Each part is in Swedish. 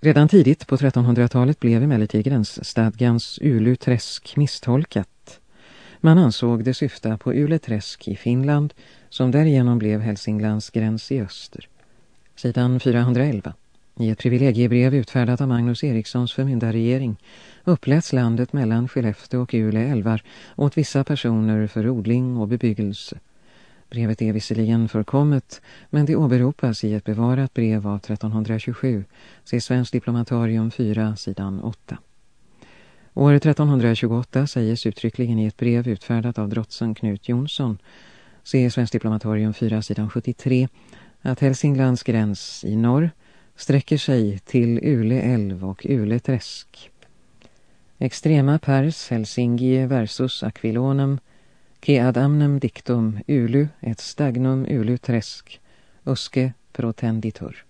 Redan tidigt på 1300-talet blev emellertid gränsstadgans Uluträsk misstolkat. Man ansåg det syfta på Ule-träsk i Finland som därigenom blev Hälsinglands gräns i öster. Sidan 411. I ett privilegiebrev utfärdat av Magnus Erikssons förmyndarregering uppläts landet mellan Skellefteå och Ule älvar åt vissa personer för odling och bebyggelse. Brevet är visserligen förkommet, men det åberopas i ett bevarat brev av 1327, se Svensk diplomatarium 4, sidan 8. År 1328 sägs uttryckligen i ett brev utfärdat av drotsen Knut Jonsson, se Svensk diplomatarium 4, sidan 73, att Hälsinglands gräns i norr sträcker sig till Ule älv och Ule träsk. Extrema pers Helsingie versus Aquilonum Ke ad amnem dictum ulu et stagnum ulu träsk, uske protenditur.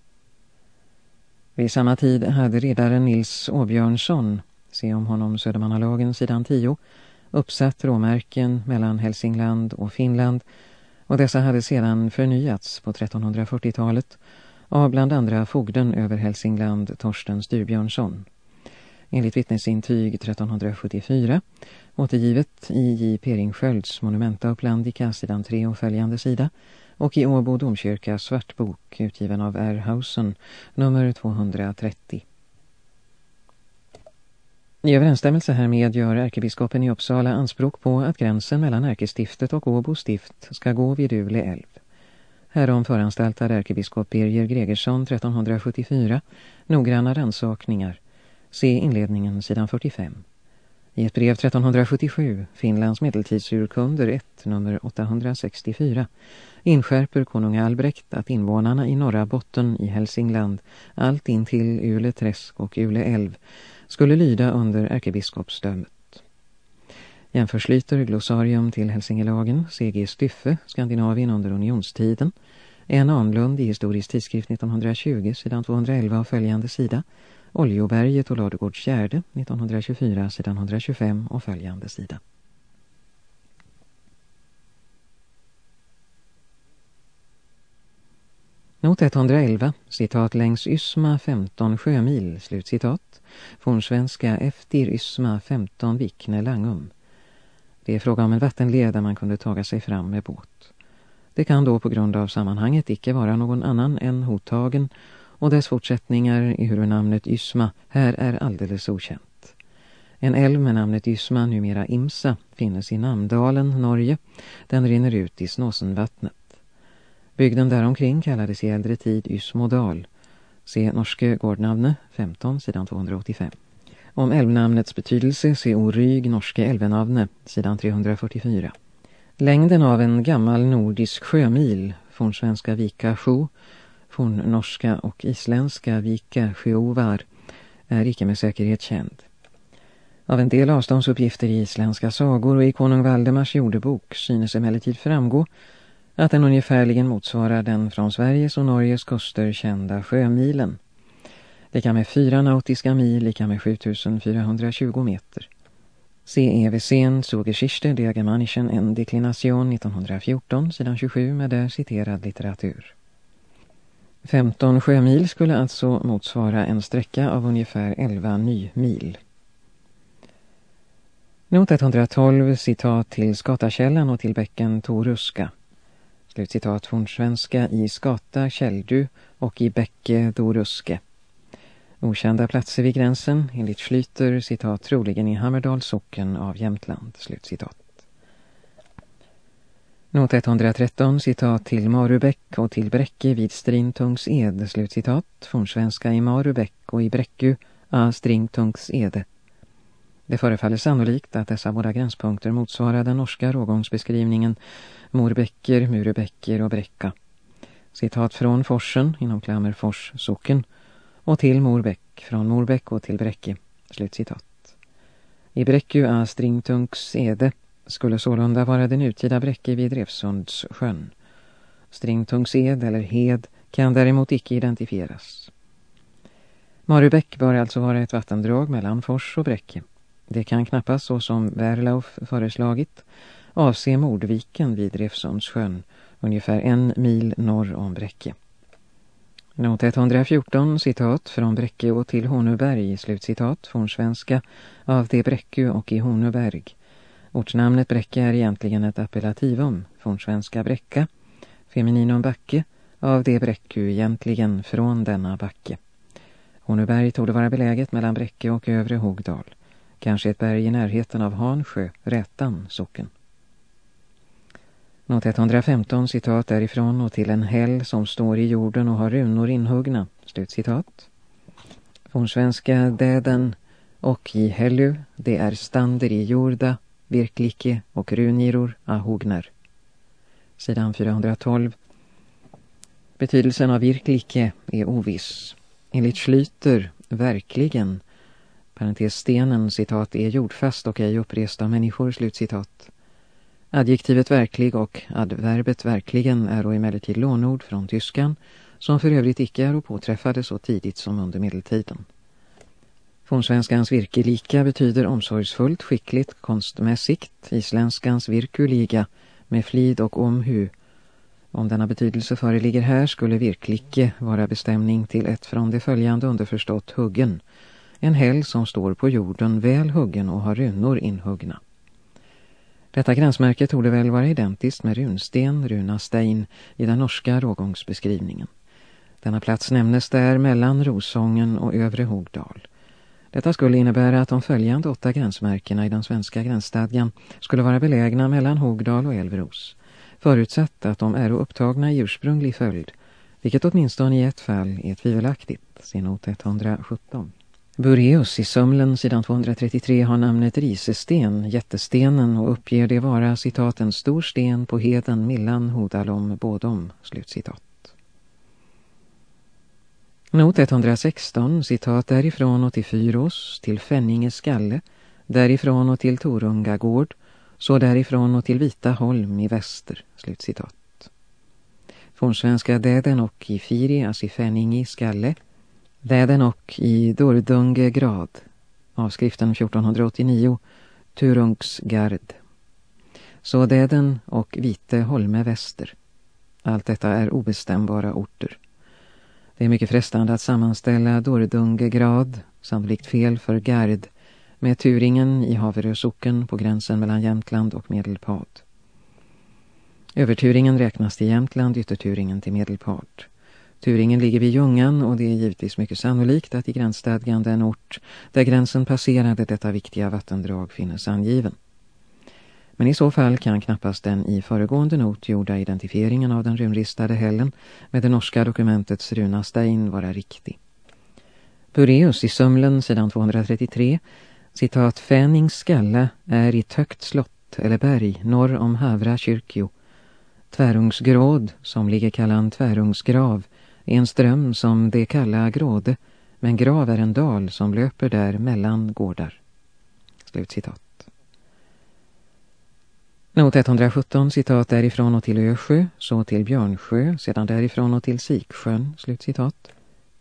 Vid samma tid hade redaren Nils Åbjörnsson, se om honom Södermannalagen sidan 10, uppsatt råmärken mellan Hälsingland och Finland och dessa hade sedan förnyats på 1340-talet av bland andra fogden över Hälsingland Torsten Styrbjörnsson. Enligt vittnesintyg 1374 återgivet i J. Peringskölds Monumenta Upplandica sidan 3 och följande sida och i Åbo domkyrka svartbok utgiven av R. Hausen nummer 230. I överensstämmelse härmed gör ärkebiskopen i Uppsala anspråk på att gränsen mellan ärkestiftet och Åbo stift ska gå vid Ule älv. Härom föranstaltar ärkebiskop Birger Gregersson 1374 noggranna rannsakningar. Se inledningen sidan 45. I ett brev 1377, Finlands medeltidsurkunder 1, nummer 864, inskärper konung Albrekt att invånarna i norra botten i Hälsingland, allt in till Ule träsk och Ule älv, skulle lyda under ärkebiskopsdömet. Jämförslyter glossarium till Hälsingelagen, C.G. Styffe, Skandinavien under unionstiden, en Anlund i Historisk tidskrift 1920, sidan 211 och följande sida, Oljoberget och Ladugårds fjärde, 1924, sidan 125 och följande sida. Not 111, citat längs Ysma 15 sjömil, slutcitat. Fornsvenska efter Ysma 15 vikne langum. Det är fråga om en vattenled där man kunde taga sig fram med båt. Det kan då på grund av sammanhanget icke vara någon annan än Hotagen och dess fortsättningar i hur namnet Ysma här är alldeles okänt. En älv med namnet Ysma, numera Imsa, finnes i Namdalen, Norge. Den rinner ut i Snåsenvattnet. Bygden däromkring kallades i äldre tid Ysmodal. Se norske gårdnavne 15, sidan 285. Om älvnamnets betydelse se Oryg, norske älvenavne, sidan 344. Längden av en gammal nordisk sjömil, från svenska vika 7, fornnorska och isländska vika sjöovar är icke med säkerhet känd. Av en del avståndsuppgifter i isländska sagor och i konung Valdemars jordebok synes emellertid framgå att den ungefärligen motsvarar den från Sveriges och Norges kuster kända sjömilen. Lika med fyra nautiska mil, lika med 7420 meter. Se E. Sogeschichte, der Germanischen en Deklination 1914, sidan 27 med där citerad litteratur. 15 sjömil skulle alltså motsvara en sträcka av ungefär 11 nymil. Not 112, citat till Skatakällan och till bäcken Toruska. Slutcitat från svenska i Skata, Käldu och i Bäcke, Doruske. Okända platser vid gränsen, enligt Flyter, citat troligen i Hammerdals socken av Jämtland, slutcitat. Not 113, citat till Marubäck och till Bräcke vid Strintungs ed, slutcitat, från svenska i Marubäck och i Bräcku, a Strintungs ede. Det förefaller sannolikt att dessa båda gränspunkter motsvarar den norska rågångsbeskrivningen Morbäcker, Murebäcker och Bräcka. Citat från Forsen, inom Klammerfors socken, och till Morbäck, från Morbäck och till Bräcke, slutcitat. I Bräcku a Stringtungs ede skulle sålunda vara den nutida Bräcke vid Revsundssjön. Stringtungsed eller hed kan däremot icke identifieras. Marubäck bör alltså vara ett vattendrag mellan Fors och Bräcke. Det kan knappast så som Werlauf föreslagit avse Mordviken vid Revsundssjön ungefär en mil norr om Bräcke. Not 114, citat, från Bräcke och till Honuberg, slutcitat, från svenska, av det Bräcke och i Honuberg. Ortsnamnet Bräcke är egentligen ett appellativum, från svenska Bräcka, femininum backe, av det Bräcku egentligen från denna backe. Honuberg tog det vara beläget mellan Bräcke och Övre Hogdal, kanske ett berg i närheten av Hansjö, Rätan, socken. Not 115 citat därifrån och till en häll som står i jorden och har runor inhuggna. slutcitat. Från svenska däden och i hellu, det är stander i jorda, virklike och runiror ahognar. Sidan 412. Betydelsen av virklike är oviss. Enligt Schlyter, verkligen, parentes stenen, citat, är jordfast och ej upprest av människor, slutcitat. Adjektivet verklig och adverbet verkligen är och emellertid lånord från tyskan som för övrigt icke är och påträffade så tidigt som under medeltiden. Fornsvenskans virkelika betyder omsorgsfullt, skickligt, konstmässigt, isländskans virkuliga med flid och omhu. Om denna betydelse föreligger här skulle virklicke vara bestämning till ett från det följande underförstått huggen, en häll som står på jorden väl huggen och har runor inhuggna. Detta gränsmärke torde väl vara identiskt med runsten, runastein, i den norska rågångsbeskrivningen. Denna plats nämnes där mellan Rosången och Övre Hogdal. Detta skulle innebära att de följande åtta gränsmärkena i den svenska gränsstadgan skulle vara belägna mellan Hogdal och Älvros, förutsatt att de är upptagna i ursprunglig följd, vilket åtminstone i ett fall är tvivelaktigt, sinot 117. Bureus i Sömlen sidan 233 har namnet Risesten, jättestenen och uppger det vara citat en stor sten på heden millan hodalom bådom, slutcitat. Not 116, citat därifrån och till Fyros, till Fänninge skalle, därifrån och till Torunga gård, så därifrån och till Vita holm i väster, slutcitat. Fornsvenska däden och i Firi, alltså i Fänninge skalle, Däden och i Dordunge grad, avskriften 1489, Turungsgard. Så Däden och Vite Holme Väster. Allt detta är obestämbara orter. Det är mycket frestande att sammanställa Dordungegrad, sannolikt fel för Gard, med Turingen i Haverösocken på gränsen mellan Jämtland och Medelpad. Överturingen räknas till Jämtland, ytterturingen till Medelpad. Turingen ligger vid Ljungan och det är givetvis mycket sannolikt att i gränsstadgan den ort där gränsen passerade detta viktiga vattendrag finnes angiven. Men i så fall kan knappast den i föregående not gjorda identifieringen av den runristade hällen med det norska dokumentets runastein vara riktig. Bureus i Sömlen, sidan 233, citat Fänings skalla är i högt slott eller berg norr om Havra kyrkio. Tvärungsgråd, som ligger kallan Tvärungsgrav, är en ström som det kalla Gråde, men grav är en dal som löper där mellan gårdar. Slutcitat. Not 117 citat därifrån och till Ösjö, så till Björnsjö, sedan därifrån och till Siksjön, slutcitat.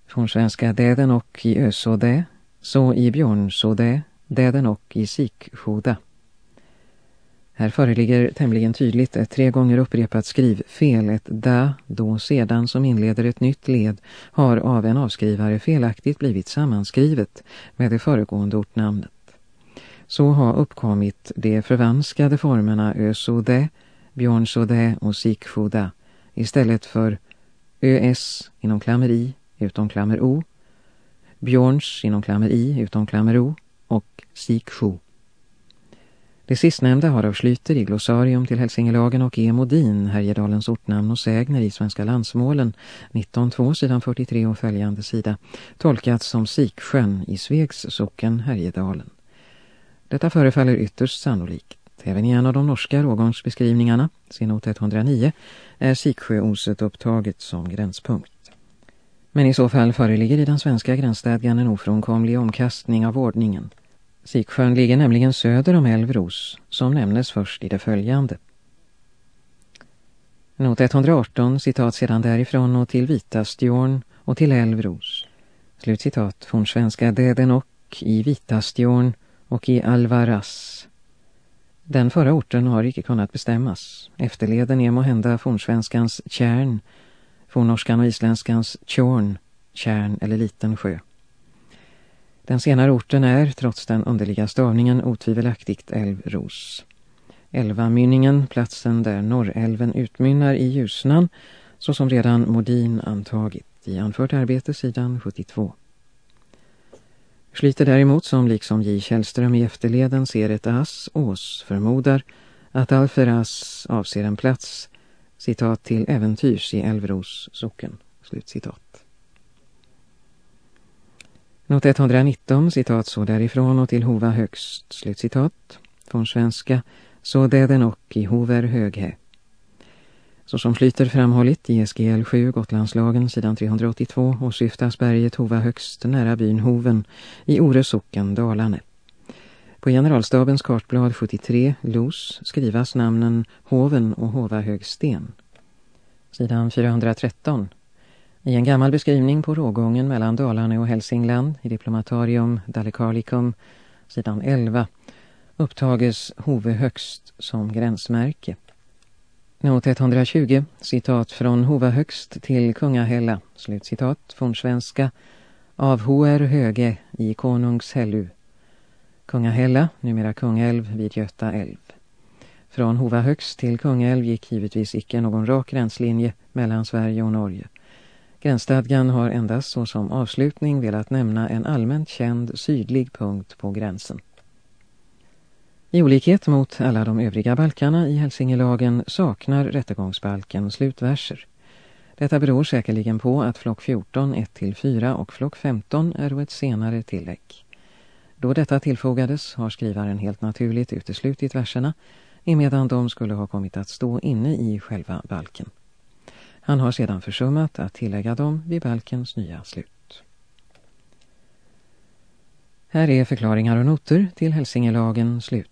Från svenska Däden och i Ösådä, så i Björnsådä, Däden och i Siksjoda. Här föreligger tämligen tydligt ett tre gånger upprepat skrivfel, ett da, då sedan som inleder ett nytt led, har av en avskrivare felaktigt blivit sammanskrivet med det föregående ortnamnet. Så har uppkommit de förvanskade formerna Ösode, Björnsode och Siksjoda istället för ÖS inom klammer i utom klammer o, Björns inom klammer i utom klammer o och Siksjo. Det sistnämnda har av Schlyter i glossarium till Hälsingelagen och E. Modin, Härjedalens ortnamn och sägner i Svenska landsmålen, 19.2 sidan 43 och följande sida, tolkats som Siksjön i Svegs socken Härjedalen. Detta förefaller ytterst sannolikt. Även i en av de norska rågångsbeskrivningarna, senot 109, är Siksjöoset upptaget som gränspunkt. Men i så fall föreligger i den svenska gränsstadgan en ofrånkomlig omkastning av ordningen. Siksjön ligger nämligen söder om Älvros, som nämnes först i det följande. Not 118, citat sedan därifrån och till Vitastjorn och till Älvros. Slutcitat från svenska Deden och i Vitastjorn och i Alvaras. Den förra orten har icke kunnat bestämmas. Efterleden är måhända fornsvenskans kärn. fornnorskan och isländskans tjorn, kärn eller liten sjö. Den senare orten är, trots den underliga stavningen, otvivelaktigt älvros. Älvamynningen, platsen där Norrälven utmynnar i Ljusnan, så som redan Modin antagit i anfört arbete sidan 72. Schlyter däremot, som liksom J. Källström i efterleden ser ett ass, ås, förmodar att Alferas avser en plats, citat till äventyrs i Älvros socken, slutcitat. Not 119, citat så därifrån och till Hova högst, slutcitat, från svenska, så däden och i Hover höghe. Så som Flyter framhållit i SGL 7 Gotlandslagen sidan 382 och syftas berget Hova högst nära byn Hoven i Ore socken Dalarne. På generalstabens kartblad 73, Los, skrivas namnen Hoven och Hova högsten. Sidan 413. I en gammal beskrivning på rågången mellan Dalarne och Hälsingland i Diplomatarium Dalekarlikum, sidan 11, upptages Hove högst som gränsmärke. Not 120, citat från Hova högst till Kungahälla, slutcitat från svenska, av H.R. höge i konungs hellu. Kungahälla, numera Kungälv vid Göta älv. Från Hova högst till Kungälv gick givetvis icke någon rak gränslinje mellan Sverige och Norge. Gränsstadgan har endast såsom avslutning velat nämna en allmänt känd sydlig punkt på gränsen. I olikhet mot alla de övriga balkarna i Hälsingelagen saknar rättegångsbalken slutverser. Detta beror säkerligen på att flock 14, 1-4 och flock 15 är ett senare tillägg. Då detta tillfogades har skrivaren helt naturligt uteslutit verserna emedan de skulle ha kommit att stå inne i själva balken. Han har sedan försummat att tillägga dem vid balkens nya slut. Här är förklaringar och noter till Hälsingelagen slut.